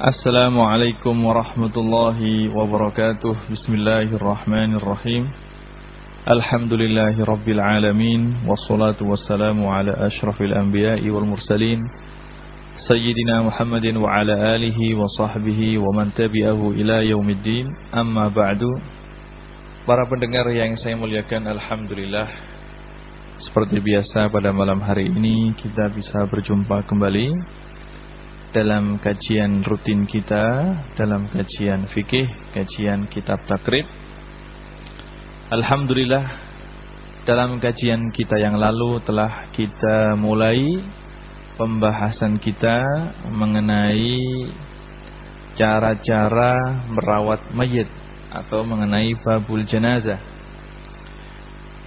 Assalamualaikum warahmatullahi wabarakatuh. Bismillahirrahmanirrahim. Alhamdulillahi rabbil alamin. Wassalatu wassalamu ala ashrafil anbiya'i wal mursalin. Sayyidina Muhammadin wa ala alihi wa sahbihi wa man tabi'ahu ila yaumiddin. Amma ba'du. Para pendengar yang saya muliakan Alhamdulillah. Seperti biasa pada malam hari ini Kita bisa berjumpa kembali dalam kajian rutin kita dalam kajian fikih, kajian kitab takrib. Alhamdulillah dalam kajian kita yang lalu telah kita mulai pembahasan kita mengenai cara-cara merawat mayit atau mengenai babul jenazah.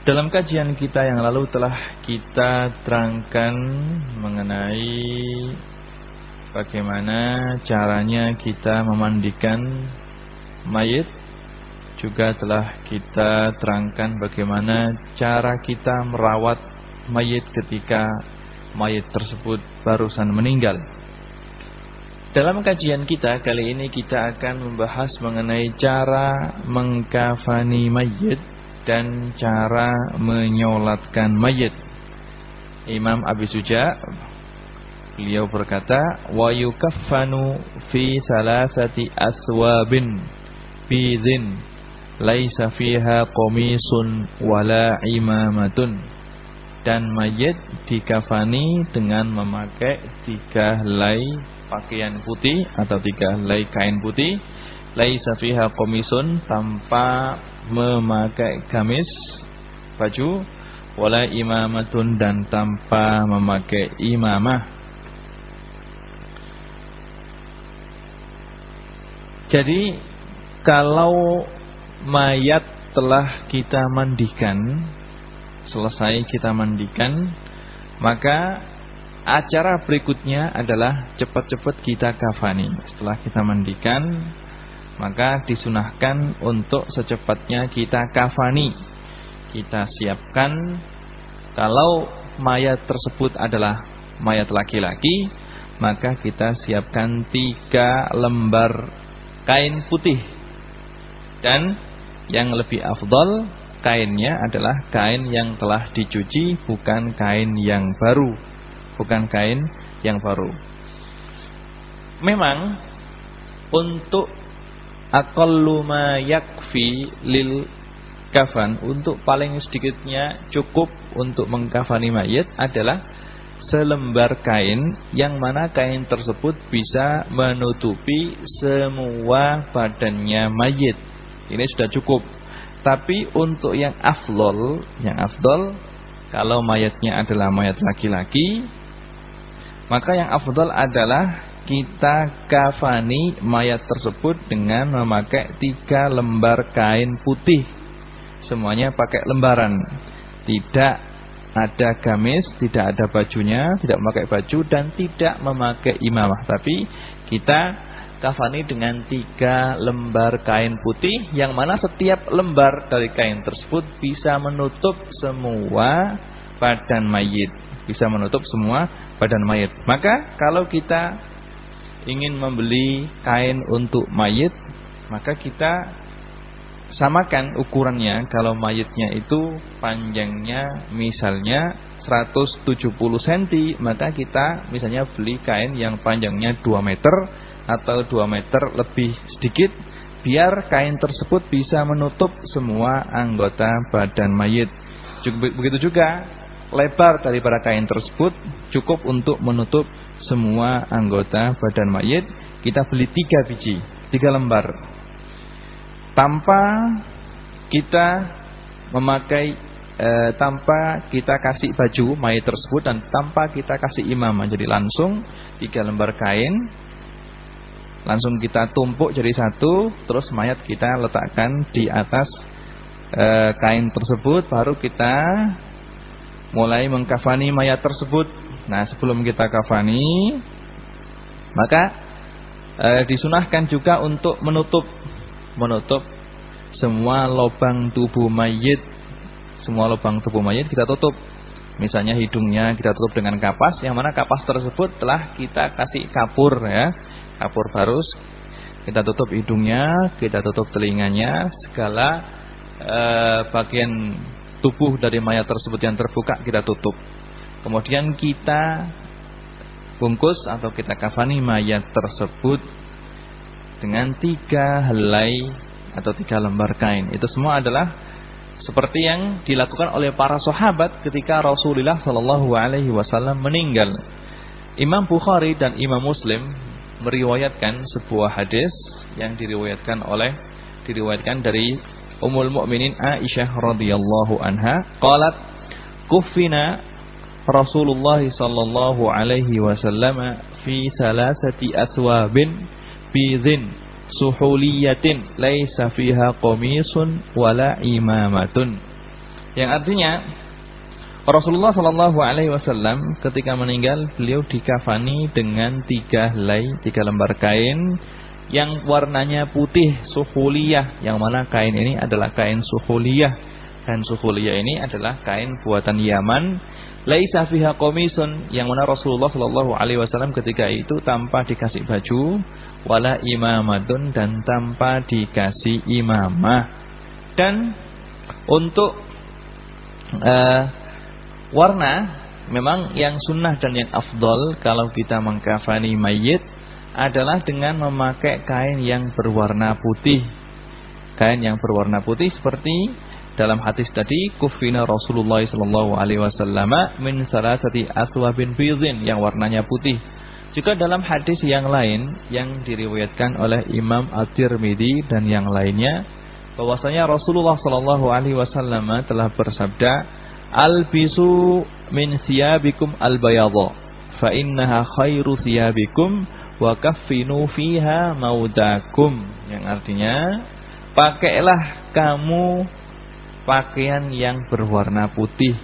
Dalam kajian kita yang lalu telah kita terangkan mengenai bagaimana caranya kita memandikan mayit juga telah kita terangkan bagaimana cara kita merawat mayit ketika mayit tersebut barusan meninggal. Dalam kajian kita kali ini kita akan membahas mengenai cara mengkafani mayit dan cara menyolatkan mayit. Imam Abi Suja Beliau berkata, "Wa yukaffanu fi salasati aswabin bidhin laisa fiha qamisun wala imamatun." Dan mayit dikafani dengan memakai tiga helai pakaian putih atau tiga helai kain putih, laisa fiha qamisun tanpa memakai gamis baju wala imamatun dan tanpa memakai imamah Jadi kalau mayat telah kita mandikan, selesai kita mandikan, maka acara berikutnya adalah cepat-cepat kita kafani. Setelah kita mandikan, maka disunahkan untuk secepatnya kita kafani. Kita siapkan kalau mayat tersebut adalah mayat laki-laki, maka kita siapkan tiga lembar kain putih. Dan yang lebih afdol kainnya adalah kain yang telah dicuci bukan kain yang baru. Bukan kain yang baru. Memang untuk aqallu lil kafan untuk paling sedikitnya cukup untuk mengkafani mayat adalah selembar kain yang mana kain tersebut bisa menutupi semua badannya mayit. Ini sudah cukup. Tapi untuk yang afdol, yang afdol kalau mayatnya adalah mayat laki-laki, maka yang afdol adalah kita kafani mayat tersebut dengan memakai tiga lembar kain putih. Semuanya pakai lembaran. Tidak ada gamis, tidak ada bajunya, tidak memakai baju dan tidak memakai imamah. Tapi kita kafani dengan tiga lembar kain putih yang mana setiap lembar dari kain tersebut bisa menutup semua badan mayit. Bisa menutup semua badan mayit. Maka kalau kita ingin membeli kain untuk mayit, maka kita samakan ukurannya kalau mayatnya itu panjangnya misalnya 170 cm maka kita misalnya beli kain yang panjangnya 2 meter atau 2 meter lebih sedikit biar kain tersebut bisa menutup semua anggota badan mayat begitu juga lebar daripada kain tersebut cukup untuk menutup semua anggota badan mayat kita beli 3 biji 3 lembar tanpa kita memakai e, tanpa kita kasih baju mayat tersebut dan tanpa kita kasih imam. Jadi langsung tiga lembar kain langsung kita tumpuk jadi satu terus mayat kita letakkan di atas e, kain tersebut baru kita mulai mengkafani mayat tersebut. Nah sebelum kita kafani maka e, disunahkan juga untuk menutup menutup semua lubang tubuh mayit. Semua lubang tubuh mayit kita tutup. Misalnya hidungnya kita tutup dengan kapas, yang mana kapas tersebut telah kita kasih kapur ya. kapur barus, kita tutup hidungnya, kita tutup telinganya, segala eh, bagian tubuh dari mayat tersebut yang terbuka kita tutup. Kemudian kita bungkus atau kita kafani mayat tersebut dengan tiga helai atau tiga lembar kain. Itu semua adalah seperti yang dilakukan oleh para sahabat ketika Rasulullah Shallallahu Alaihi Wasallam meninggal. Imam Bukhari dan Imam Muslim meriwayatkan sebuah hadis yang diriwayatkan oleh diriwayatkan dari Ummul Mukminin Aisyah radhiyallahu anha qalat kufina Rasulullah sallallahu alaihi wasallam fi salasati aswabin bidhin suhuliyatin laisa fiha qamisun wala imamatun yang artinya Rasulullah Shallallahu Alaihi Wasallam ketika meninggal beliau dikafani dengan tiga helai, tiga lembar kain yang warnanya putih suhuliyah. Yang mana kain ini adalah kain suhuliyah. Kain suhuliyah ini adalah kain buatan Yaman. Laisa fiha komisun yang mana Rasulullah Shallallahu Alaihi Wasallam ketika itu tanpa dikasih baju, wala imamadun dan tanpa dikasih imamah. Dan untuk uh, Warna memang yang sunnah dan yang afdol kalau kita mengkafani mayit adalah dengan memakai kain yang berwarna putih. Kain yang berwarna putih seperti dalam hadis tadi kufina Rasulullah sallallahu alaihi wasallam min salasati aswabin bidhin yang warnanya putih. Juga dalam hadis yang lain yang diriwayatkan oleh Imam At-Tirmidzi dan yang lainnya bahwasanya Rasulullah sallallahu alaihi wasallam telah bersabda Albisu min siyabikum albayadha fa innaha khairu siyabikum wa kaffinu fiha maudakum yang artinya pakailah kamu pakaian yang berwarna putih.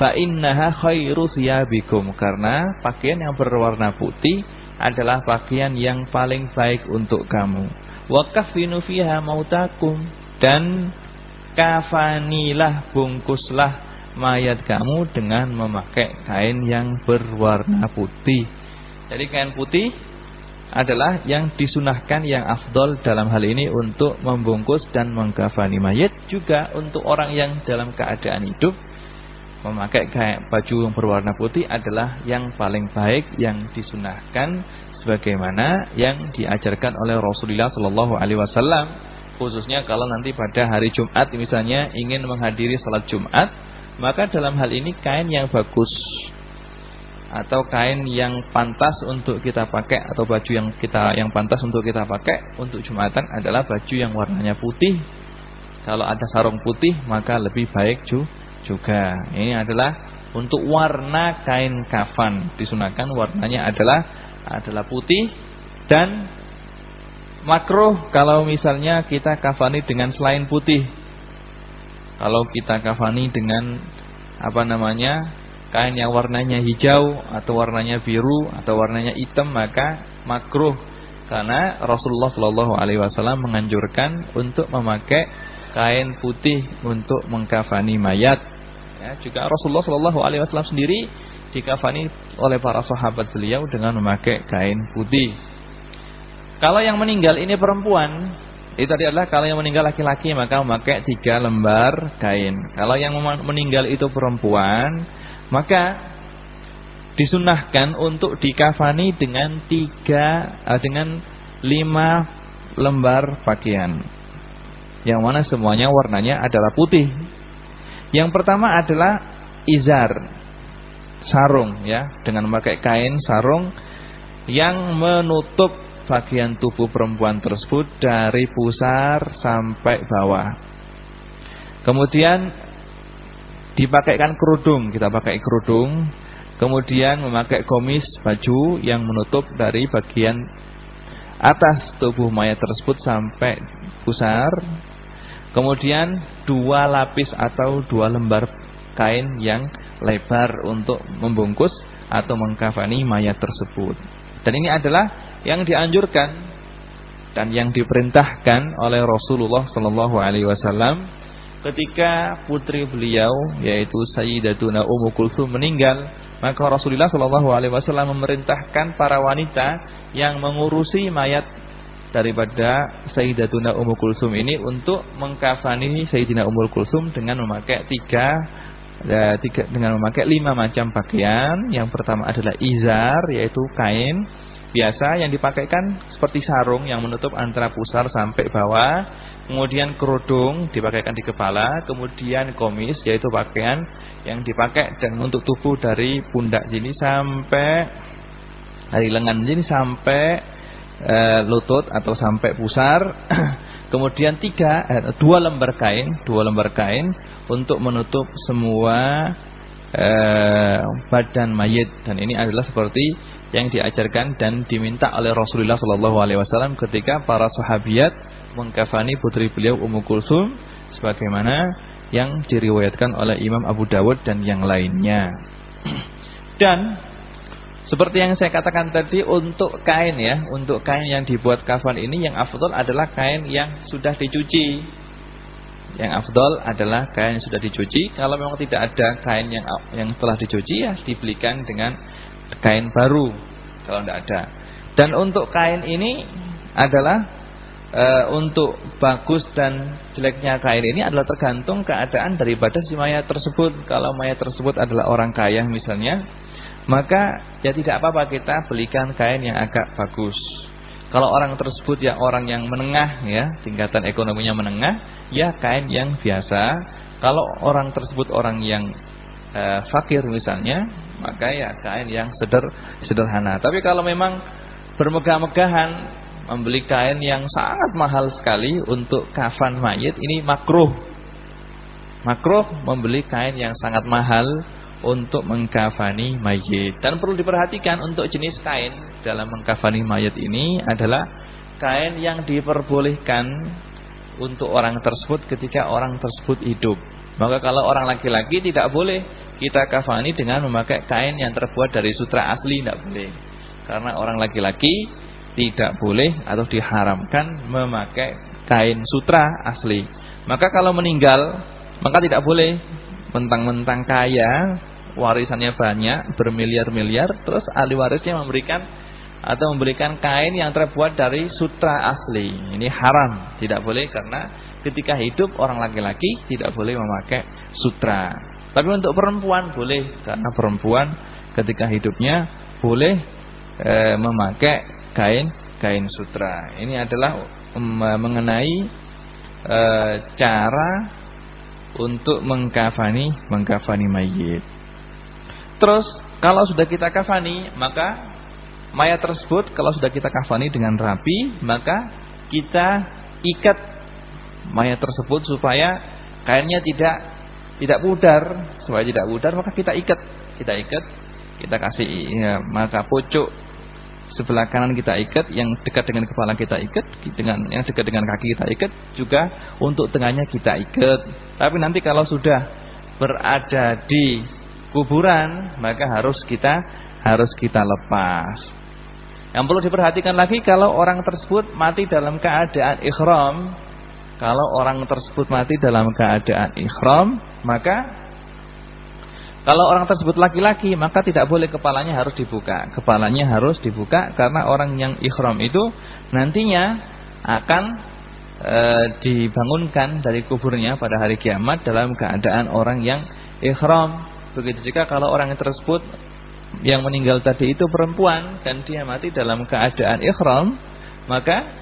Fa innaha khairu siyabikum. Karena pakaian yang berwarna putih adalah pakaian yang paling baik untuk kamu. Wa kaffinu fiha mautakum. Dan kafanilah bungkuslah mayat kamu dengan memakai kain yang berwarna putih. Jadi kain putih adalah yang disunahkan yang afdol dalam hal ini untuk membungkus dan mengkafani mayat juga untuk orang yang dalam keadaan hidup. Memakai kain baju yang berwarna putih adalah yang paling baik yang disunahkan sebagaimana yang diajarkan oleh Rasulullah Shallallahu Alaihi Wasallam khususnya kalau nanti pada hari Jumat misalnya ingin menghadiri salat Jumat maka dalam hal ini kain yang bagus atau kain yang pantas untuk kita pakai atau baju yang kita yang pantas untuk kita pakai untuk Jumatan adalah baju yang warnanya putih. Kalau ada sarung putih maka lebih baik juga. Ini adalah untuk warna kain kafan disunahkan warnanya adalah adalah putih dan makruh kalau misalnya kita kafani dengan selain putih kalau kita kafani dengan apa namanya kain yang warnanya hijau atau warnanya biru atau warnanya hitam maka makruh karena Rasulullah Shallallahu Alaihi Wasallam menganjurkan untuk memakai kain putih untuk mengkafani mayat. Ya, juga Rasulullah Shallallahu Alaihi Wasallam sendiri dikafani oleh para sahabat beliau dengan memakai kain putih. Kalau yang meninggal ini perempuan, itu tadi adalah kalau yang meninggal laki-laki maka memakai tiga lembar kain. Kalau yang meninggal itu perempuan maka disunahkan untuk dikafani dengan tiga eh, dengan lima lembar pakaian. Yang mana semuanya warnanya adalah putih. Yang pertama adalah izar sarung ya dengan memakai kain sarung yang menutup bagian tubuh perempuan tersebut dari pusar sampai bawah. Kemudian dipakaikan kerudung, kita pakai kerudung. Kemudian memakai komis baju yang menutup dari bagian atas tubuh mayat tersebut sampai pusar. Kemudian dua lapis atau dua lembar kain yang lebar untuk membungkus atau mengkafani mayat tersebut. Dan ini adalah yang dianjurkan dan yang diperintahkan oleh Rasulullah Shallallahu Alaihi Wasallam ketika putri beliau yaitu Sayyidatuna Ummu Kulsum meninggal, maka Rasulullah Shallallahu alaihi wasallam memerintahkan para wanita yang mengurusi mayat daripada Sayyidatuna Ummu Kulsum ini untuk mengkafani Sayyidina Ummu Kulsum dengan memakai tiga, ya, tiga dengan memakai lima macam pakaian. Yang pertama adalah izar yaitu kain biasa yang dipakaikan seperti sarung yang menutup antara pusar sampai bawah kemudian kerudung dipakaikan di kepala kemudian komis yaitu pakaian yang dipakai dan untuk tubuh dari pundak sini sampai dari lengan sini sampai e, lutut atau sampai pusar. Kemudian tiga e, dua lembar kain dua lembar kain untuk menutup semua e, badan mayit. Dan ini adalah seperti yang diajarkan dan diminta oleh Rasulullah Shallallahu Alaihi Wasallam ketika para sahabiat mengkafani putri beliau Ummu Kulsum sebagaimana yang diriwayatkan oleh Imam Abu Dawud dan yang lainnya. Dan seperti yang saya katakan tadi untuk kain ya, untuk kain yang dibuat kafan ini yang afdol adalah kain yang sudah dicuci. Yang afdol adalah kain yang sudah dicuci. Kalau memang tidak ada kain yang yang telah dicuci ya dibelikan dengan kain baru kalau tidak ada. Dan untuk kain ini adalah e, untuk bagus dan jeleknya kain ini adalah tergantung keadaan daripada si mayat tersebut. Kalau mayat tersebut adalah orang kaya misalnya, maka ya tidak apa-apa kita belikan kain yang agak bagus. Kalau orang tersebut ya orang yang menengah ya, tingkatan ekonominya menengah, ya kain yang biasa. Kalau orang tersebut orang yang e, fakir misalnya, maka ya kain yang seder, sederhana. Tapi kalau memang bermegah-megahan membeli kain yang sangat mahal sekali untuk kafan mayit ini makruh. Makruh membeli kain yang sangat mahal untuk mengkafani mayit. Dan perlu diperhatikan untuk jenis kain dalam mengkafani mayit ini adalah kain yang diperbolehkan untuk orang tersebut ketika orang tersebut hidup. Maka kalau orang laki-laki tidak boleh kita kafani dengan memakai kain yang terbuat dari sutra asli tidak boleh. Karena orang laki-laki tidak boleh atau diharamkan memakai kain sutra asli. Maka kalau meninggal maka tidak boleh mentang-mentang kaya, warisannya banyak, bermiliar-miliar, terus ahli warisnya memberikan atau memberikan kain yang terbuat dari sutra asli. Ini haram, tidak boleh karena ketika hidup orang laki-laki tidak boleh memakai sutra. Tapi untuk perempuan boleh karena perempuan ketika hidupnya boleh e, memakai kain kain sutra. Ini adalah mengenai e, cara untuk mengkafani mengkafani mayit. Terus kalau sudah kita kafani maka mayat tersebut kalau sudah kita kafani dengan rapi maka kita ikat mayat tersebut supaya kainnya tidak tidak pudar supaya tidak pudar maka kita ikat kita ikat kita kasih ya, maka pucuk sebelah kanan kita ikat yang dekat dengan kepala kita ikat dengan yang dekat dengan kaki kita ikat juga untuk tengahnya kita ikat. Tapi nanti kalau sudah berada di kuburan maka harus kita harus kita lepas. Yang perlu diperhatikan lagi kalau orang tersebut mati dalam keadaan ikhram kalau orang tersebut mati dalam keadaan ikhram maka kalau orang tersebut laki-laki maka tidak boleh kepalanya harus dibuka. Kepalanya harus dibuka karena orang yang ikhram itu nantinya akan e, dibangunkan dari kuburnya pada hari kiamat dalam keadaan orang yang ikhram. Begitu juga kalau orang yang tersebut yang meninggal tadi itu perempuan dan dia mati dalam keadaan ikhram, maka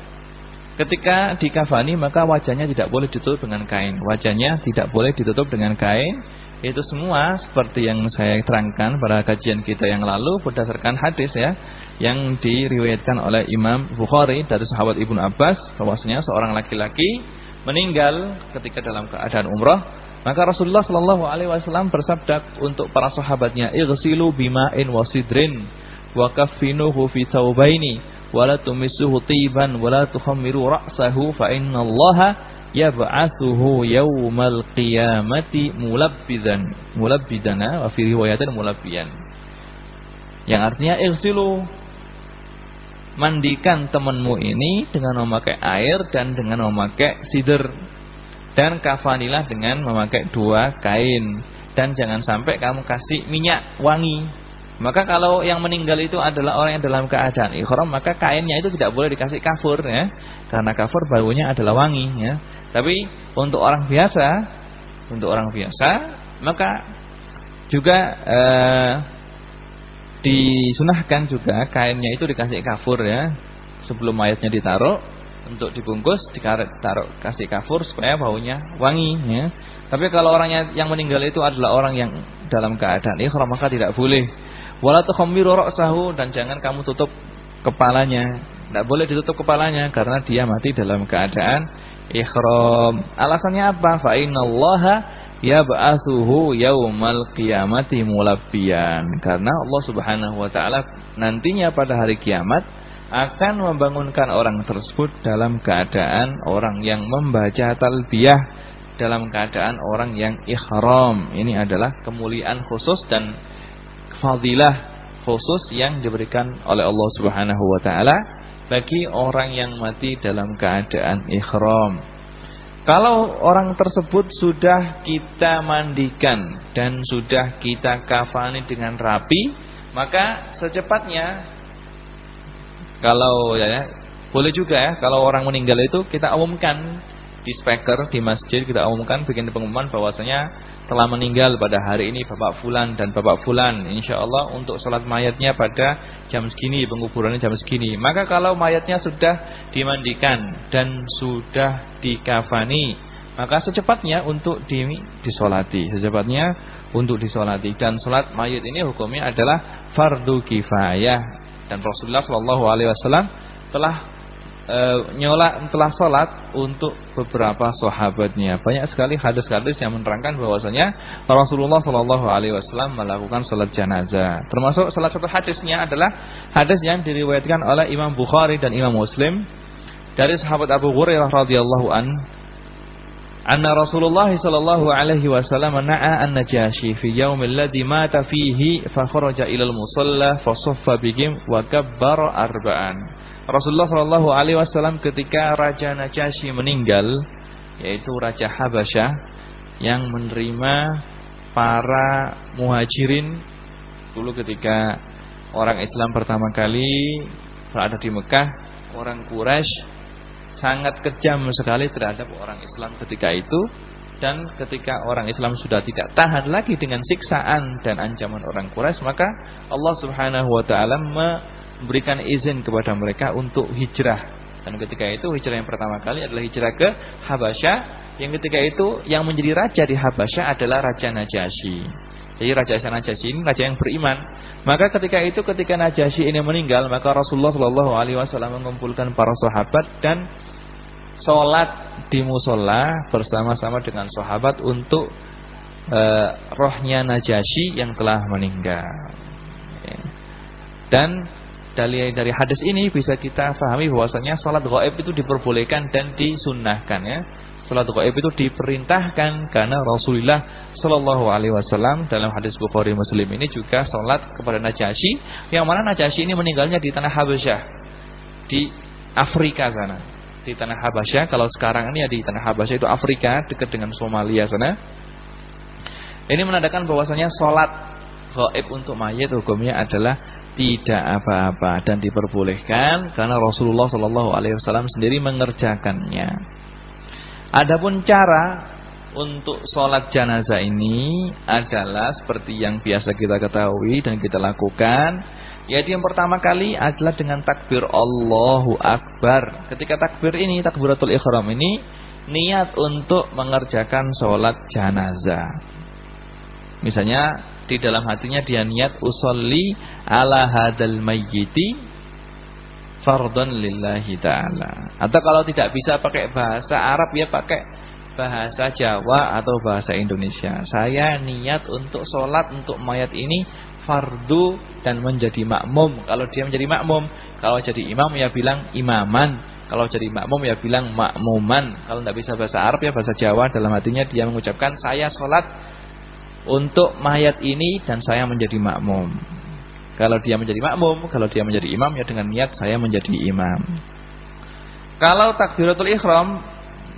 Ketika dikafani maka wajahnya tidak boleh ditutup dengan kain. Wajahnya tidak boleh ditutup dengan kain. Itu semua seperti yang saya terangkan pada kajian kita yang lalu berdasarkan hadis ya yang diriwayatkan oleh Imam Bukhari dari sahabat Ibnu Abbas bahwasanya seorang laki-laki meninggal ketika dalam keadaan umrah maka Rasulullah Shallallahu Alaihi Wasallam bersabda untuk para sahabatnya, "Igsilu bima'in wasidrin wa fi wala tumissuhu tiban wala tukhammiru ra'sahu fa innallaha yab'atsuhu yaumal qiyamati mulabbidan mulabbidana wa fi riwayatin mulabbiyan yang artinya irsilu mandikan temanmu ini dengan memakai air dan dengan memakai sidir Dan kafanilah dengan memakai dua kain. Dan jangan sampai kamu kasih minyak wangi. Maka kalau yang meninggal itu adalah orang yang dalam keadaan ikhram, maka kainnya itu tidak boleh dikasih kafur ya. Karena kafur baunya adalah wangi ya. Tapi untuk orang biasa, untuk orang biasa, maka juga eh, disunahkan juga kainnya itu dikasih kafur ya sebelum mayatnya ditaruh untuk dibungkus ditaruh kasih kafur supaya baunya wangi ya tapi kalau orangnya yang meninggal itu adalah orang yang dalam keadaan ikhram maka tidak boleh wala dan jangan kamu tutup kepalanya. Tidak boleh ditutup kepalanya karena dia mati dalam keadaan ikhram. Alasannya apa? Fa innallaha yab'atsuhu yaumal qiyamati mulabbiyan. Karena Allah Subhanahu wa taala nantinya pada hari kiamat akan membangunkan orang tersebut dalam keadaan orang yang membaca talbiyah dalam keadaan orang yang ikhram. Ini adalah kemuliaan khusus dan fadilah khusus yang diberikan oleh Allah Subhanahu wa taala bagi orang yang mati dalam keadaan ikhram kalau orang tersebut sudah kita mandikan dan sudah kita kafani dengan rapi, maka secepatnya kalau ya, ya boleh juga ya kalau orang meninggal itu kita umumkan di speaker di masjid kita umumkan bikin pengumuman bahwasanya telah meninggal pada hari ini Bapak Fulan dan Bapak Fulan. Insya Allah untuk sholat mayatnya pada jam segini, penguburannya jam segini. Maka kalau mayatnya sudah dimandikan dan sudah dikafani, maka secepatnya untuk di, disolati. Secepatnya untuk disolati. Dan sholat mayat ini hukumnya adalah fardu kifayah. Dan Rasulullah Shallallahu Alaihi telah e, nyola telah sholat untuk beberapa sahabatnya. Banyak sekali hadis-hadis yang menerangkan bahwasanya Rasulullah Shallallahu Alaihi Wasallam melakukan sholat jenazah. Termasuk salah satu hadisnya adalah hadis yang diriwayatkan oleh Imam Bukhari dan Imam Muslim dari sahabat Abu Hurairah radhiyallahu an anna Rasulullah sallallahu alaihi wasallam na'a an-najashi fi yaum alladhi mata fihi fa kharaja ila al-musalla fa saffa bihim wa arba'an Rasulullah Shallallahu Alaihi Wasallam ketika Raja Najasyi meninggal, yaitu Raja Habasyah yang menerima para muhajirin dulu ketika orang Islam pertama kali berada di Mekah, orang Quraisy sangat kejam sekali terhadap orang Islam ketika itu dan ketika orang Islam sudah tidak tahan lagi dengan siksaan dan ancaman orang Quraisy maka Allah Subhanahu wa taala memberikan izin kepada mereka untuk hijrah. Dan ketika itu hijrah yang pertama kali adalah hijrah ke Habasyah. Yang ketika itu yang menjadi raja di Habasyah adalah Raja Najasyi. Jadi Raja Najasyi ini raja yang beriman. Maka ketika itu ketika Najasyi ini meninggal, maka Rasulullah Shallallahu Alaihi Wasallam mengumpulkan para sahabat dan sholat di musola bersama-sama dengan sahabat untuk uh, rohnya Najasyi yang telah meninggal. Dan dari dari hadis ini bisa kita pahami bahwasanya salat gaib itu diperbolehkan dan disunnahkan ya. Salat gaib itu diperintahkan karena Rasulullah Shallallahu alaihi wasallam dalam hadis Bukhari Muslim ini juga salat kepada Najasyi yang mana Najasyi ini meninggalnya di tanah Habasyah di Afrika sana. Di tanah Habasyah kalau sekarang ini ya di tanah Habasyah itu Afrika dekat dengan Somalia sana. Ini menandakan bahwasanya salat gaib untuk mayat hukumnya adalah tidak apa-apa dan diperbolehkan karena Rasulullah Shallallahu Alaihi Wasallam sendiri mengerjakannya. Adapun cara untuk sholat jenazah ini adalah seperti yang biasa kita ketahui dan kita lakukan. Yaitu yang pertama kali adalah dengan takbir Allahu Akbar. Ketika takbir ini, takbiratul ikhram ini niat untuk mengerjakan sholat jenazah. Misalnya di dalam hatinya dia niat usolli ala hadal mayyiti fardhan lillahi ta'ala. Atau kalau tidak bisa pakai bahasa Arab ya pakai bahasa Jawa atau bahasa Indonesia. Saya niat untuk sholat untuk mayat ini fardu dan menjadi makmum. Kalau dia menjadi makmum, kalau jadi imam ya bilang imaman. Kalau jadi makmum ya bilang makmuman. Kalau tidak bisa bahasa Arab ya bahasa Jawa dalam hatinya dia mengucapkan saya sholat untuk mayat ini dan saya menjadi makmum. Kalau dia menjadi makmum, kalau dia menjadi imam ya dengan niat saya menjadi imam. Kalau takbiratul ihram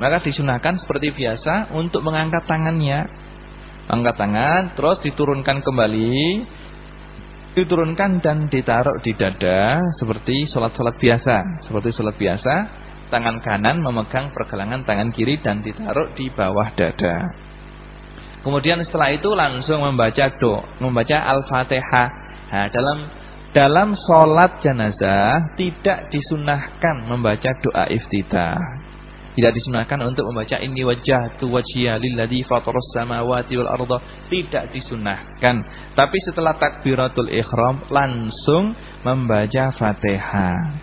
Maka disunahkan seperti biasa untuk mengangkat tangannya. Angkat tangan, terus diturunkan kembali. Diturunkan dan ditaruh di dada seperti sholat-sholat biasa. Seperti sholat biasa, tangan kanan memegang pergelangan tangan kiri dan ditaruh di bawah dada. Kemudian setelah itu langsung membaca do, membaca Al-Fatihah. Nah, dalam dalam sholat jenazah tidak disunahkan membaca doa iftitah. Tidak disunahkan untuk membaca ini wajah tu wajhiya lilladzi fataras samawati wal arda. Tidak disunahkan. Tapi setelah takbiratul ikhram langsung membaca Fatihah.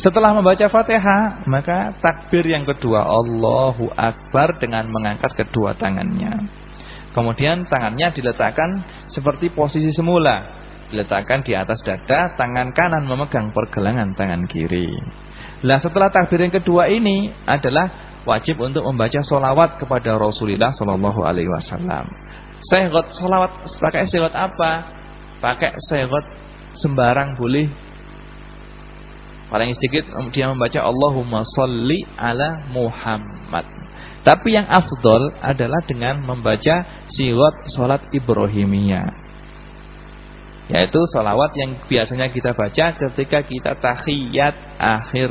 Setelah membaca Fatihah, maka takbir yang kedua Allahu Akbar dengan mengangkat kedua tangannya. Kemudian tangannya diletakkan seperti posisi semula diletakkan di atas dada, tangan kanan memegang pergelangan tangan kiri. Nah setelah takbir yang kedua ini adalah wajib untuk membaca solawat kepada Rasulullah Shallallahu Alaihi Wasallam. Segot solawat pakai segot apa? Pakai segot sembarang boleh. Paling sedikit dia membaca Allahumma salli ala Muhammad. Tapi yang afdol adalah dengan membaca siwat salat Ibrahimiyah. Yaitu salawat yang biasanya kita baca ketika kita tahiyat akhir.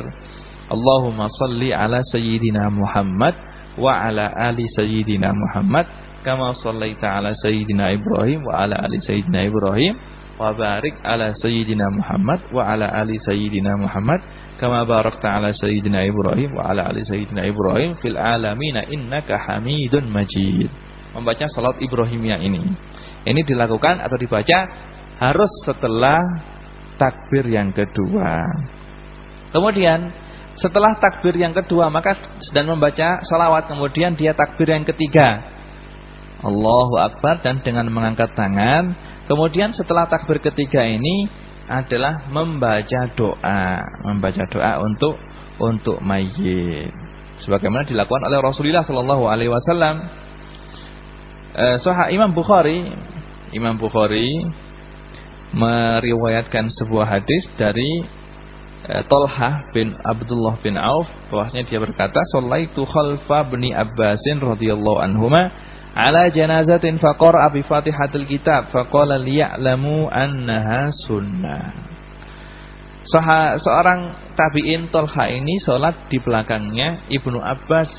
Allahumma salli ala sayyidina Muhammad wa ala ali sayyidina Muhammad kama sallaita ala sayyidina Ibrahim wa ala ali sayyidina Ibrahim wa barik ala sayyidina Muhammad wa ala ali sayyidina Muhammad kama barakta ala sayyidina Ibrahim wa ala ali sayyidina Ibrahim fil alamin innaka Hamidun Majid. Membaca salat Ibrahimiyah ini. Ini dilakukan atau dibaca harus setelah takbir yang kedua. Kemudian setelah takbir yang kedua maka sedang membaca salawat kemudian dia takbir yang ketiga. Allahu Akbar dan dengan mengangkat tangan. Kemudian setelah takbir ketiga ini adalah membaca doa, membaca doa untuk untuk mayit. Sebagaimana dilakukan oleh Rasulullah Shallallahu Alaihi Wasallam. Eh, Soha Imam Bukhari, Imam Bukhari meriwayatkan sebuah hadis dari eh, Tolhah bin Abdullah bin Auf bahwasanya dia berkata sallaitu khalfa bni Abbasin radhiyallahu anhuma ala janazatin faqara bi Fatihatil kitab faqala liya'lamu annaha sunnah. Soha, seorang tabi'in Tolha ini sholat di belakangnya Ibnu Abbas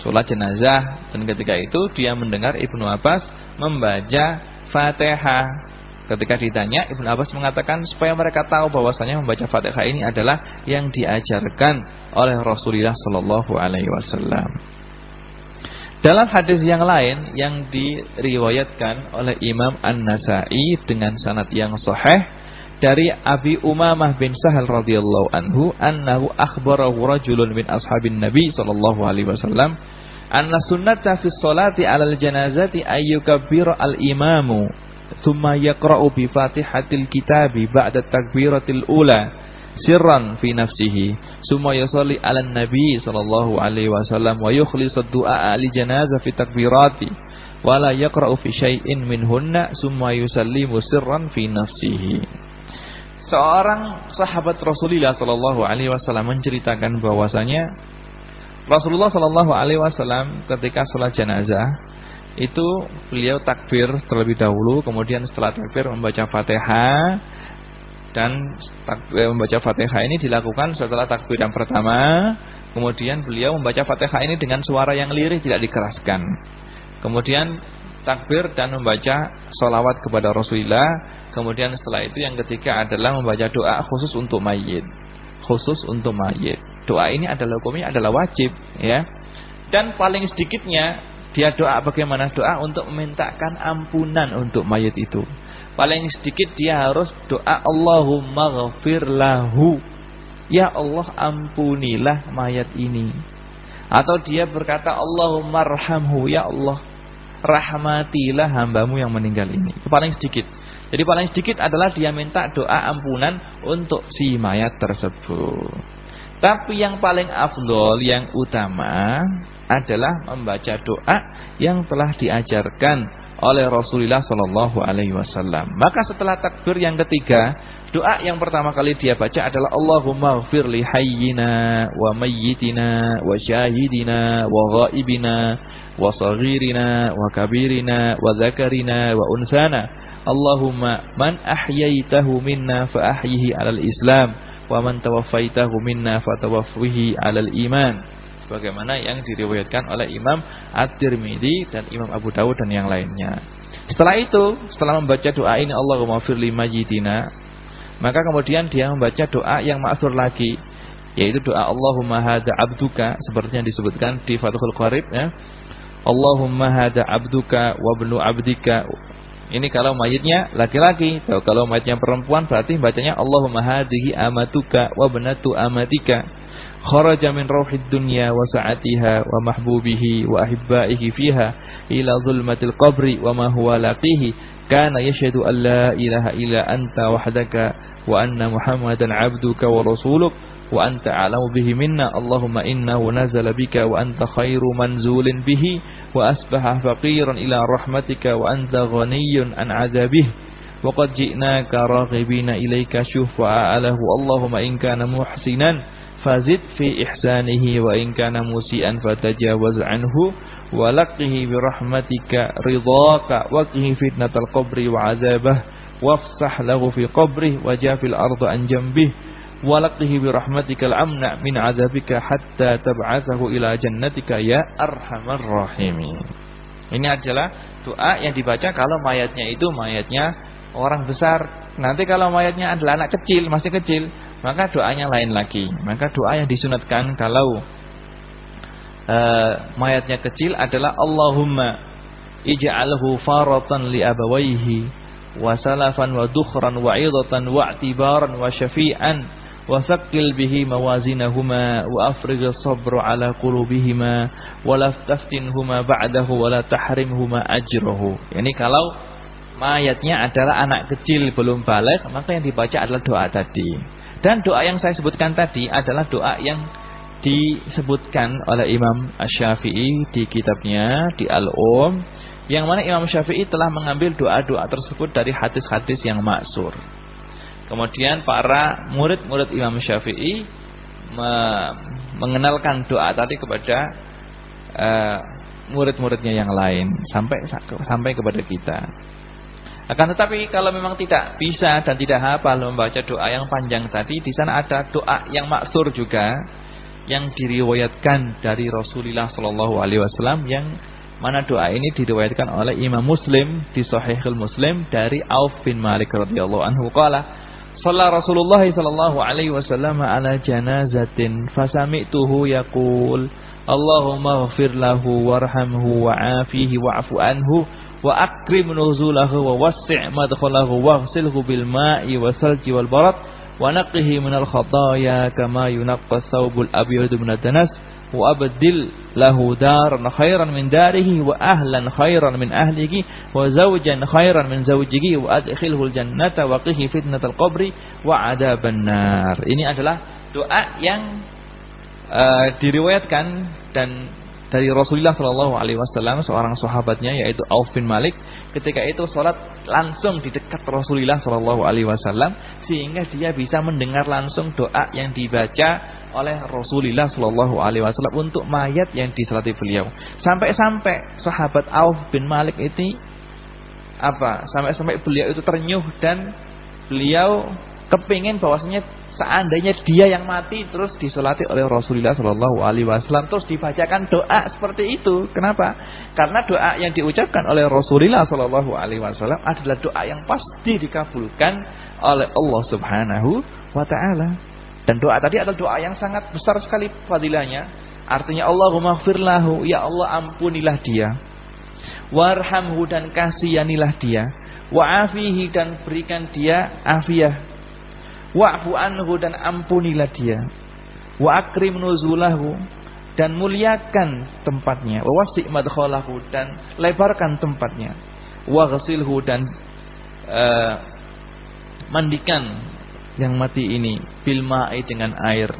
Sholat jenazah Dan ketika itu dia mendengar Ibnu Abbas membaca Fatihah Ketika ditanya, Ibnu Abbas mengatakan supaya mereka tahu bahwasanya membaca Fatihah ini adalah yang diajarkan oleh Rasulullah Shallallahu alaihi wasallam. Dalam hadis yang lain yang diriwayatkan oleh Imam An-Nasai dengan sanad yang sahih dari Abi Umamah bin Sahal radhiyallahu anhu annahu akhbarahu rajulun min ashabin Nabi sallallahu alaihi wasallam anna sunnata fi sholati 'alal janazati ayyukabbira al-imamu thumma yaqra'u bi Fatihatil kitabi ba'da takbiratil ula sirran fi nafsihi summa yusalli 'ala nabi sallallahu alaihi wasallam wa yukhlisu du'a li janazah fi takbirati wa la yaqra'u fi syai'in minhunna summa yusallimu sirran fi nafsihi Seorang sahabat Rasulullah sallallahu alaihi wasallam menceritakan bahwasanya Rasulullah sallallahu alaihi wasallam ketika salat jenazah itu beliau takbir terlebih dahulu kemudian setelah takbir membaca Fatihah dan takbir, eh, membaca Fatihah ini dilakukan setelah takbir yang pertama kemudian beliau membaca Fatihah ini dengan suara yang lirih tidak dikeraskan. Kemudian takbir dan membaca solawat kepada Rasulullah kemudian setelah itu yang ketiga adalah membaca doa khusus untuk mayit khusus untuk mayit doa ini adalah hukumnya adalah wajib ya dan paling sedikitnya dia doa bagaimana doa untuk memintakan ampunan untuk mayat itu. Paling sedikit dia harus doa Allahumma ghafir lahu. Ya Allah ampunilah mayat ini. Atau dia berkata Allahumma rahamhu. Ya Allah rahmatilah hambamu yang meninggal ini. Itu paling sedikit. Jadi paling sedikit adalah dia minta doa ampunan untuk si mayat tersebut. Tapi yang paling afdol, yang utama adalah membaca doa yang telah diajarkan oleh Rasulullah Shallallahu Alaihi Wasallam. Maka setelah takbir yang ketiga Doa yang pertama kali dia baca adalah Allahumma ghafir li hayyina wa mayyitina wa syahidina wa ghaibina wa saghirina wa kabirina wa zakarina wa unsana. Allahumma man ahyaitahu minna fa ahyihi 'alal Islam wa man tawaffaitahu minna fa tawaffihi 'alal iman. Bagaimana yang diriwayatkan oleh Imam At-Tirmidzi dan Imam Abu Dawud dan yang lainnya. Setelah itu, setelah membaca doa ini Allahumma firli mayyidina maka kemudian dia membaca doa yang maksur lagi yaitu doa Allahumma hadza abduka seperti yang disebutkan di Fathul Qarib ya. Allahumma hadza abduka wa ibnu abdika. Ini kalau mayitnya laki-laki, kalau mayitnya perempuan berarti bacanya Allahumma hadhihi amatuka wa ibnatu amatika. Kharaja min rauhid dunya wa sa'atiha wa mahbubihi wa ahibbaihi fiha ila zulmatil qabri wa ma huwa laqihi kana yashhadu an la ilaha illa anta wahdaka وأن محمدا عبدك ورسولك وأنت أعلم به منا. اللهم إنه نزل بك وأنت خير منزول به وأصبح فقيرا إلى رحمتك وأنت غني عن عذابه. وقد جئناك راغبين إليك شفعاء له اللهم إن كان محسنا فزد في إحسانه وإن كان مسيئا فتجاوز عنه. ولقه برحمتك رضاك. وقه فتنة القبر وعذابه. Wafsah lahu fi qabrih wa jafil ardu an jambih walaqihi bi rahmatikal amna min adzabika hatta tab'atsahu ila jannatika ya arhamar rahimin. Ini adalah doa yang dibaca kalau mayatnya itu mayatnya orang besar. Nanti kalau mayatnya adalah anak kecil, masih kecil, maka doanya lain lagi. Maka doa yang disunatkan kalau uh, mayatnya kecil adalah Allahumma ij'alhu faratan li abawaihi wa salafan wa dukhran wa idatan wa i'tibaran wa syafi'an wa saqqil bihi mawazinahuma wa afrigh sabra ala qulubihima wa la taftinhuma ba'dahu wa la tahrimhuma ajrahu. Yani kalau mayatnya adalah anak kecil belum balik maka yang dibaca adalah doa tadi. Dan doa yang saya sebutkan tadi adalah doa yang disebutkan oleh Imam Asy-Syafi'i di kitabnya di Al-Um yang mana Imam Syafi'i telah mengambil doa-doa tersebut dari hadis-hadis yang maksur. Kemudian para murid-murid Imam Syafi'i me mengenalkan doa tadi kepada uh, murid-muridnya yang lain sampai sampai kepada kita. Akan tetapi kalau memang tidak bisa dan tidak hafal membaca doa yang panjang tadi, di sana ada doa yang maksur juga yang diriwayatkan dari Rasulullah Shallallahu Alaihi Wasallam yang Mana doa ini diriwayatkan oleh Imam Muslim di Sahihul Muslim dari Auf bin Malik radhiyallahu anhu. Qala Shalla Rasulullah sallallahu alaihi wasallam ala janazatin fasami'tuhu yaqul Allahumma ighfir lahu warhamhu wa'afihi wa'fu anhu wa akrim nuzulahu wa wassi' madkhalahu waghsilhu bil ma'i wasalji wal barad wa naqqihi minal khataaya kama yunqqa thawbul abyadu minad danas wa abdil lahu daran khairan min darihi wa ahlan khairan min ahlihi wa zawjan khairan min zawjihi wa adkhilhu jannata wa. Ini adalah doa yang uh, diriwayatkan dan dari Rasulullah Shallallahu Alaihi Wasallam seorang sahabatnya yaitu Auf bin Malik ketika itu sholat langsung di dekat Rasulullah Shallallahu Alaihi Wasallam sehingga dia bisa mendengar langsung doa yang dibaca oleh Rasulullah Shallallahu Alaihi Wasallam untuk mayat yang disalati beliau. Sampai-sampai sahabat Auf bin Malik ini apa sampai-sampai beliau itu ternyuh dan beliau kepingin bahwasanya seandainya dia yang mati terus disolati oleh Rasulullah Shallallahu Alaihi Wasallam terus dibacakan doa seperti itu. Kenapa? Karena doa yang diucapkan oleh Rasulullah Shallallahu Alaihi Wasallam adalah doa yang pasti dikabulkan oleh Allah Subhanahu Wa Taala. Dan doa tadi adalah doa yang sangat besar sekali fadilahnya. Artinya Allahumma firlahu, ya Allah ampunilah dia. Warhamhu dan kasihanilah dia. Wa'afihi dan berikan dia afiah Wa'fu anhu dan ampunilah dia. Wa akrim nuzulahu dan muliakan tempatnya. Wa wasi' madkhalahu dan lebarkan tempatnya. Wa ghasilhu dan uh, mandikan yang mati ini bil ma'i dengan air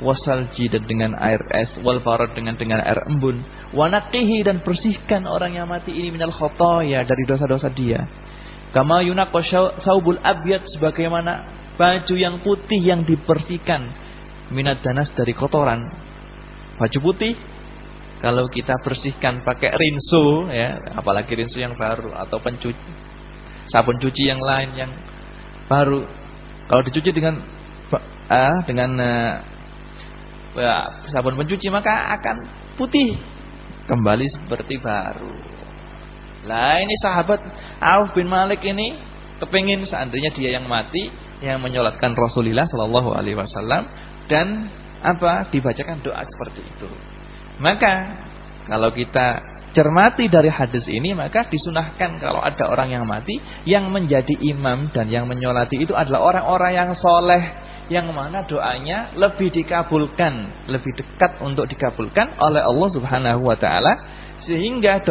wasalji dan dengan air es wal farad dengan dengan air embun wa naqihi dan bersihkan orang yang mati ini minal khotoya dari dosa-dosa dia kama yunaqqa saubul abyad sebagaimana baju yang putih yang dibersihkan minat danas dari kotoran. Baju putih kalau kita bersihkan pakai rinso ya, apalagi rinso yang baru atau pencuci sabun cuci yang lain yang baru kalau dicuci dengan uh, dengan uh, ya, sabun pencuci maka akan putih kembali seperti baru. Lah ini sahabat Auf bin Malik ini kepingin seandainya dia yang mati yang menyolatkan Rasulullah Shallallahu Alaihi Wasallam dan apa dibacakan doa seperti itu. Maka kalau kita cermati dari hadis ini maka disunahkan kalau ada orang yang mati yang menjadi imam dan yang menyolati itu adalah orang-orang yang soleh yang mana doanya lebih dikabulkan lebih dekat untuk dikabulkan oleh Allah Subhanahu Wa Taala sehingga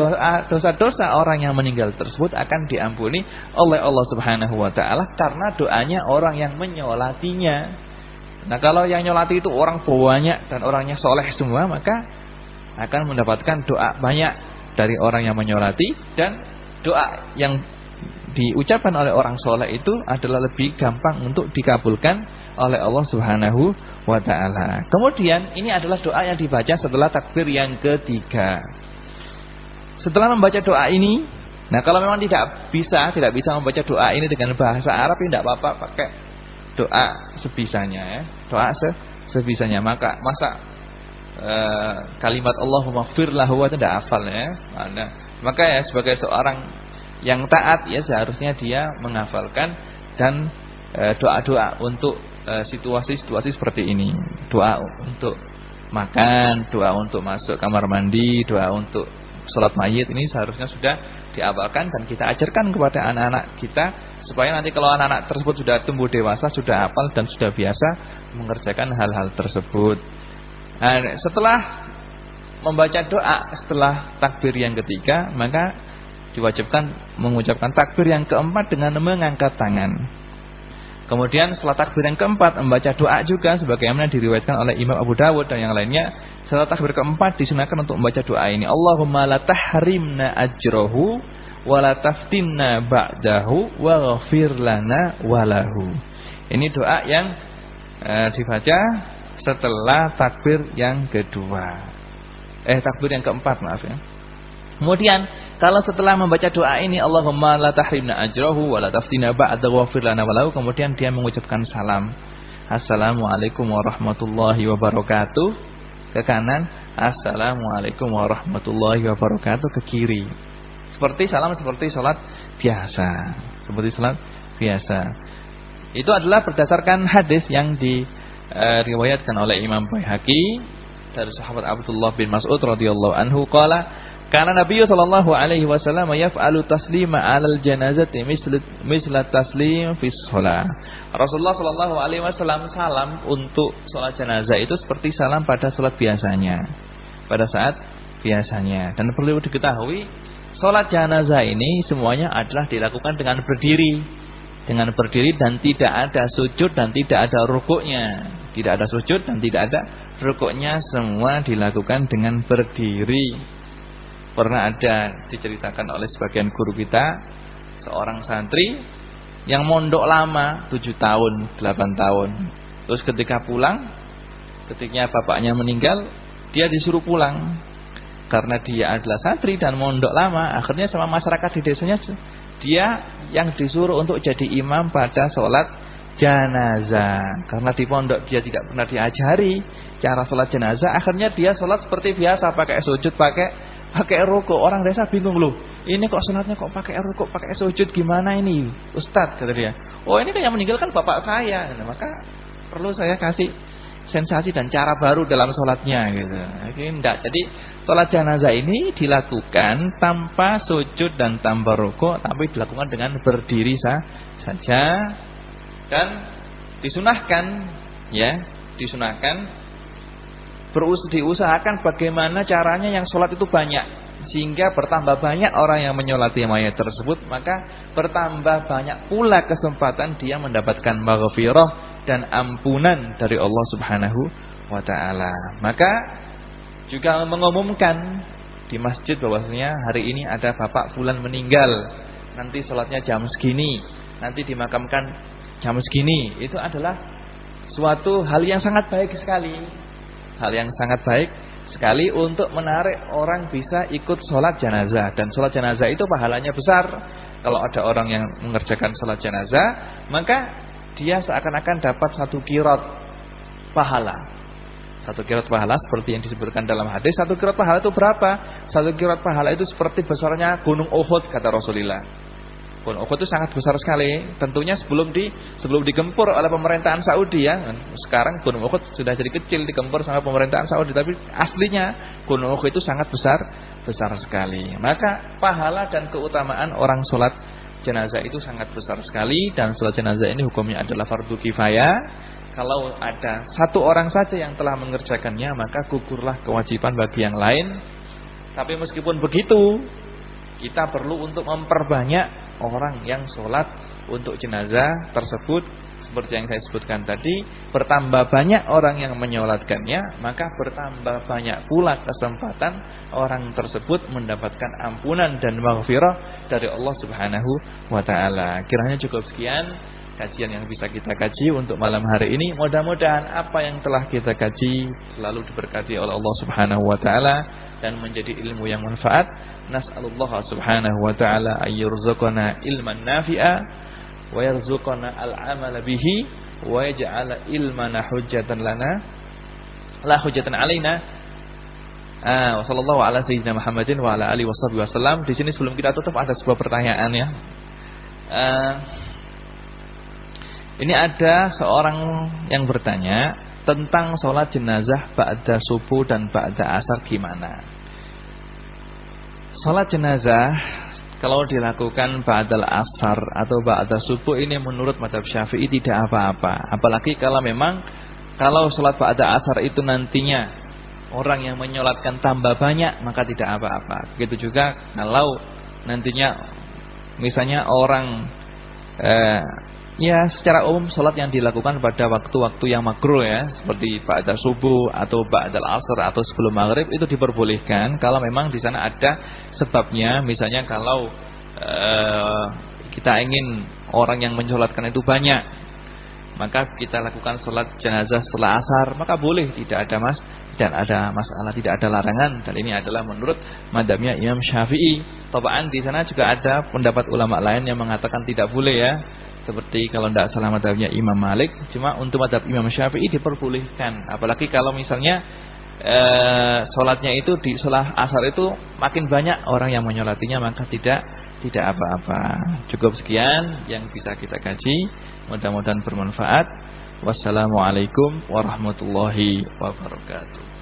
dosa-dosa orang yang meninggal tersebut akan diampuni oleh Allah Subhanahu Wa Taala karena doanya orang yang menyolatinya. Nah kalau yang nyolati itu orang banyak dan orangnya soleh semua maka akan mendapatkan doa banyak dari orang yang menyolati dan doa yang diucapkan oleh orang soleh itu adalah lebih gampang untuk dikabulkan oleh Allah Subhanahu wa taala. Kemudian ini adalah doa yang dibaca setelah takbir yang ketiga. Setelah membaca doa ini, nah kalau memang tidak bisa, tidak bisa membaca doa ini dengan bahasa Arab, tidak apa-apa pakai doa sebisanya ya. Doa se sebisanya. Maka masa Eh, kalimat Allahumma firlahu itu tidak hafal ya. Nah, maka ya sebagai seorang yang taat ya seharusnya dia menghafalkan dan eh, doa-doa untuk eh, situasi-situasi uh, seperti ini. Doa untuk makan, doa untuk masuk kamar mandi, doa untuk sholat mayit ini seharusnya sudah diapalkan dan kita ajarkan kepada anak-anak kita supaya nanti kalau anak-anak tersebut sudah tumbuh dewasa, sudah hafal dan sudah biasa mengerjakan hal-hal tersebut. Nah, setelah membaca doa setelah takbir yang ketiga, maka diwajibkan mengucapkan takbir yang keempat dengan mengangkat tangan. Kemudian setelah takbir yang keempat membaca doa juga sebagaimana diriwayatkan oleh Imam Abu Dawud dan yang lainnya. Setelah takbir keempat disunahkan untuk membaca doa ini. Allahumma la tahrimna ajrohu wa la taftinna ba'dahu wa ghafir lana walahu. Ini doa yang uh, dibaca setelah takbir yang kedua. Eh takbir yang keempat maaf ya. Kemudian kalau setelah membaca doa ini Allahumma la tahrimna ajrahu wa la taftina ba'da waghfir lana walau kemudian dia mengucapkan salam. Assalamualaikum warahmatullahi wabarakatuh ke kanan, Assalamualaikum warahmatullahi wabarakatuh ke kiri. Seperti salam seperti salat biasa. Seperti salat biasa. Itu adalah berdasarkan hadis yang di uh, riwayatkan oleh Imam Baihaqi dari sahabat Abdullah bin Mas'ud radhiyallahu anhu qala karena Nabi sallallahu alaihi wasallam yaf'alu taslima 'alal janazati misl misla taslim fi shalah. Rasulullah sallallahu alaihi wasallam salam untuk salat jenazah itu seperti salam pada salat biasanya. Pada saat biasanya. Dan perlu diketahui salat jenazah ini semuanya adalah dilakukan dengan berdiri. Dengan berdiri dan tidak ada sujud dan tidak ada rukuknya. Tidak ada sujud dan tidak ada rukuknya semua dilakukan dengan berdiri. Pernah ada diceritakan oleh sebagian guru kita seorang santri yang mondok lama 7 tahun, 8 tahun. Terus ketika pulang, ketika bapaknya meninggal, dia disuruh pulang. Karena dia adalah santri dan mondok lama, akhirnya sama masyarakat di desanya dia yang disuruh untuk jadi imam pada sholat jenazah. Karena di pondok dia tidak pernah diajari cara sholat jenazah, akhirnya dia sholat seperti biasa, pakai sujud, pakai pakai ruku. Orang desa bingung loh, ini kok sholatnya kok pakai ruku, pakai sujud gimana ini, Ustadz kata dia. Oh ini kan yang meninggal kan bapak saya, nah, maka perlu saya kasih sensasi dan cara baru dalam sholatnya gitu. Ini enggak. Jadi sholat jenazah ini dilakukan tanpa sujud dan tanpa ruku, tapi dilakukan dengan berdiri saja dan disunahkan ya disunahkan berus diusahakan bagaimana caranya yang sholat itu banyak. Sehingga bertambah banyak orang yang menyolati mayat tersebut maka bertambah banyak pula kesempatan dia mendapatkan maghfirah dan ampunan dari Allah Subhanahu wa taala. Maka juga mengumumkan di masjid bahwasanya hari ini ada bapak fulan meninggal. Nanti sholatnya jam segini. Nanti dimakamkan jam segini. Itu adalah suatu hal yang sangat baik sekali. Hal yang sangat baik sekali untuk menarik orang bisa ikut sholat jenazah dan sholat jenazah itu pahalanya besar. Kalau ada orang yang mengerjakan sholat jenazah, maka dia seakan-akan dapat satu kirot pahala. Satu kirot pahala seperti yang disebutkan dalam hadis. Satu kirot pahala itu berapa? Satu kirot pahala itu seperti besarnya gunung Uhud kata Rasulullah. Gunung Uhud itu sangat besar sekali. Tentunya sebelum di sebelum digempur oleh pemerintahan Saudi ya. Sekarang Gunung Uhud sudah jadi kecil digempur sama pemerintahan Saudi, tapi aslinya Gunung Uhud itu sangat besar, besar sekali. Maka pahala dan keutamaan orang sholat jenazah itu sangat besar sekali dan sholat jenazah ini hukumnya adalah fardu kifayah. Kalau ada satu orang saja yang telah mengerjakannya, maka gugurlah kewajiban bagi yang lain. Tapi meskipun begitu, kita perlu untuk memperbanyak orang yang sholat untuk jenazah tersebut seperti yang saya sebutkan tadi bertambah banyak orang yang menyolatkannya maka bertambah banyak pula kesempatan orang tersebut mendapatkan ampunan dan maghfirah dari Allah Subhanahu wa taala. Kiranya cukup sekian kajian yang bisa kita kaji untuk malam hari ini. Mudah-mudahan apa yang telah kita kaji selalu diberkati oleh Allah Subhanahu wa taala dan menjadi ilmu yang manfaat. Nas'alullah subhanahu wa ta'ala ayyurzuqana ilman nafi'a wa al-amala bihi wa yaj'ala ilmana hujjatan lana la hujjatan alaina. Ah, wa sallallahu ala sayyidina Muhammadin wa ala alihi wasallam. Di sini sebelum kita tutup ada sebuah pertanyaan ya. Uh, ini ada seorang yang bertanya tentang sholat jenazah ba'da subuh dan ba'da asar gimana? Sholat jenazah kalau dilakukan ba'dal asar atau ba'da subuh ini menurut madhab syafi'i tidak apa-apa. Apalagi kalau memang kalau sholat ba'da asar itu nantinya orang yang menyolatkan tambah banyak maka tidak apa-apa. Begitu juga kalau nantinya misalnya orang eh, Ya secara umum sholat yang dilakukan pada waktu-waktu yang makruh ya Seperti ba'da subuh atau ba'da asr atau sebelum maghrib itu diperbolehkan Kalau memang di sana ada sebabnya Misalnya kalau uh, kita ingin orang yang menyolatkan itu banyak Maka kita lakukan sholat jenazah setelah asar Maka boleh tidak ada mas tidak ada masalah, tidak ada larangan dan ini adalah menurut madhabnya Imam Syafi'i. Tobaan di sana juga ada pendapat ulama lain yang mengatakan tidak boleh ya seperti kalau tidak salah madhabnya Imam Malik cuma untuk madhab Imam Syafi'i diperbolehkan. Apalagi kalau misalnya e, sholatnya itu di sholat asar itu makin banyak orang yang menyolatinya maka tidak tidak apa-apa. Cukup sekian yang bisa kita kaji. Mudah-mudahan bermanfaat. Wassalamualaikum warahmatullahi wabarakatuh